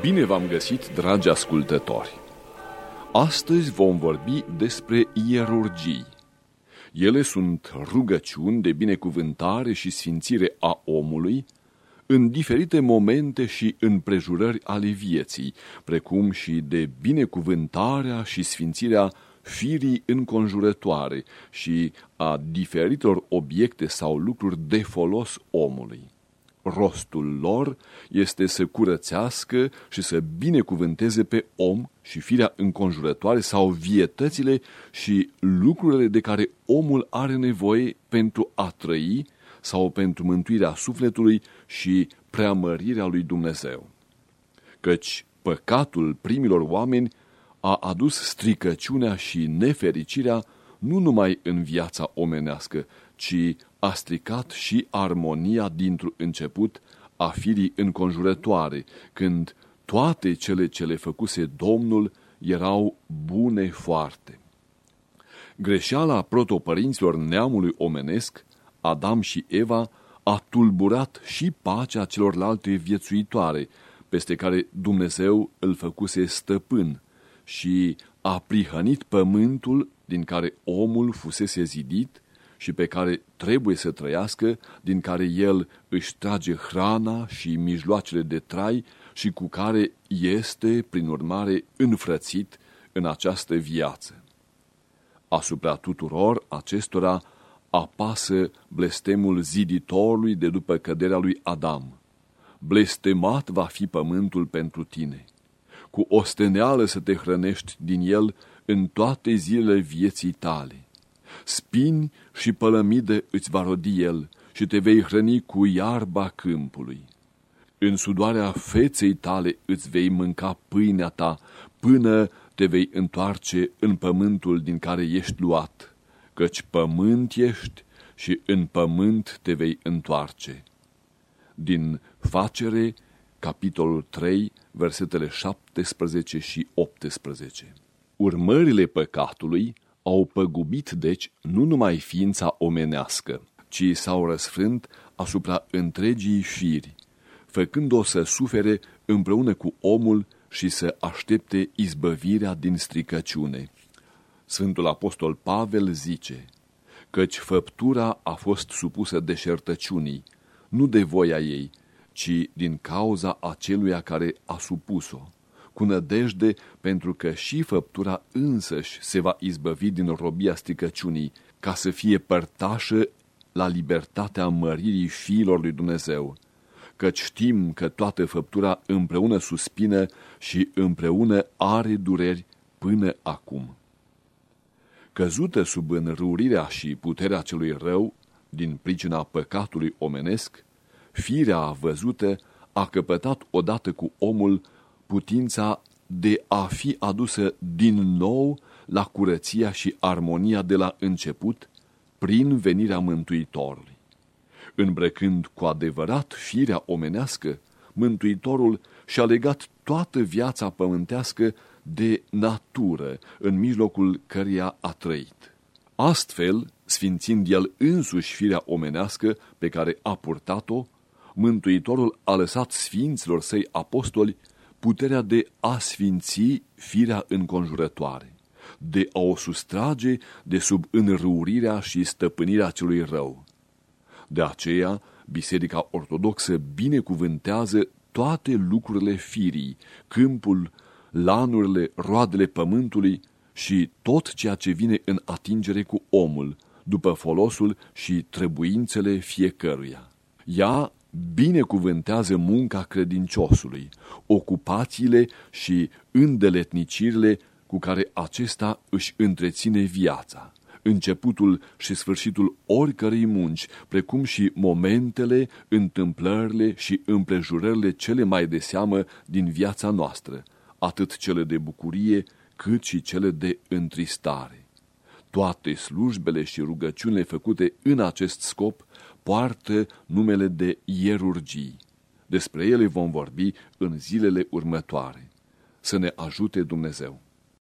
Bine v-am găsit, dragi ascultători! Astăzi vom vorbi despre ierurgii. Ele sunt rugăciuni de binecuvântare și sfințire a omului în diferite momente și împrejurări ale vieții, precum și de binecuvântarea și sfințirea firii înconjurătoare și a diferitor obiecte sau lucruri de folos omului. Rostul lor este să curățească și să binecuvânteze pe om și firea înconjurătoare sau vietățile și lucrurile de care omul are nevoie pentru a trăi sau pentru mântuirea sufletului și preamărirea lui Dumnezeu. Căci păcatul primilor oameni a adus stricăciunea și nefericirea nu numai în viața omenească, ci a stricat și armonia dintr-un început a firii înconjurătoare, când toate cele ce le făcuse Domnul erau bune foarte. Greșeala protopărinților neamului omenesc, Adam și Eva, a tulburat și pacea celorlalte viețuitoare, peste care Dumnezeu îl făcuse stăpân și a prihănit pământul din care omul fusese zidit și pe care trebuie să trăiască, din care el își trage hrana și mijloacele de trai și cu care este, prin urmare, înfrățit în această viață. Asupra tuturor acestora apasă blestemul ziditorului de după căderea lui Adam. Blestemat va fi pământul pentru tine. Cu osteneală să te hrănești din el în toate zilele vieții tale spini și pălămide îți va rodi el și te vei hrăni cu iarba câmpului. În sudoarea feței tale îți vei mânca pâinea ta până te vei întoarce în pământul din care ești luat, căci pământ ești și în pământ te vei întoarce. Din Facere, capitolul 3, versetele 17 și 18. Urmările păcatului au păgubit, deci, nu numai ființa omenească, ci s-au răsfrânt asupra întregii firi, făcând-o să sufere împreună cu omul și să aștepte izbăvirea din stricăciune. Sfântul Apostol Pavel zice, căci făptura a fost supusă deșertăciunii, nu de voia ei, ci din cauza aceluia care a supus-o cu nădejde, pentru că și făptura însăși se va izbăvi din robia stricăciunii, ca să fie părtașă la libertatea măririi fiilor lui Dumnezeu. Căci știm că toată făptura împreună suspină și împreună are dureri până acum. Căzută sub înrurirea și puterea celui rău, din pricina păcatului omenesc, firea văzută a căpătat odată cu omul putința de a fi adusă din nou la curăția și armonia de la început prin venirea Mântuitorului. Îmbrăcând cu adevărat firea omenească, Mântuitorul și-a legat toată viața pământească de natură, în mijlocul căreia a trăit. Astfel, sfințind el însuși firea omenească pe care a purtat-o, Mântuitorul a lăsat sfinților săi apostoli puterea de a sfinți firea înconjurătoare, de a o sustrage de sub înrăurirea și stăpânirea celui rău. De aceea, Biserica Ortodoxă binecuvântează toate lucrurile firii, câmpul, lanurile, roadele pământului și tot ceea ce vine în atingere cu omul, după folosul și trebuințele fiecăruia. Ea binecuvântează munca credinciosului, ocupațiile și îndeletnicirile cu care acesta își întreține viața, începutul și sfârșitul oricărei munci, precum și momentele, întâmplările și împrejurările cele mai de seamă din viața noastră, atât cele de bucurie, cât și cele de întristare. Toate slujbele și rugăciunile făcute în acest scop poartă numele de ierurgii. Despre ele vom vorbi în zilele următoare. Să ne ajute Dumnezeu!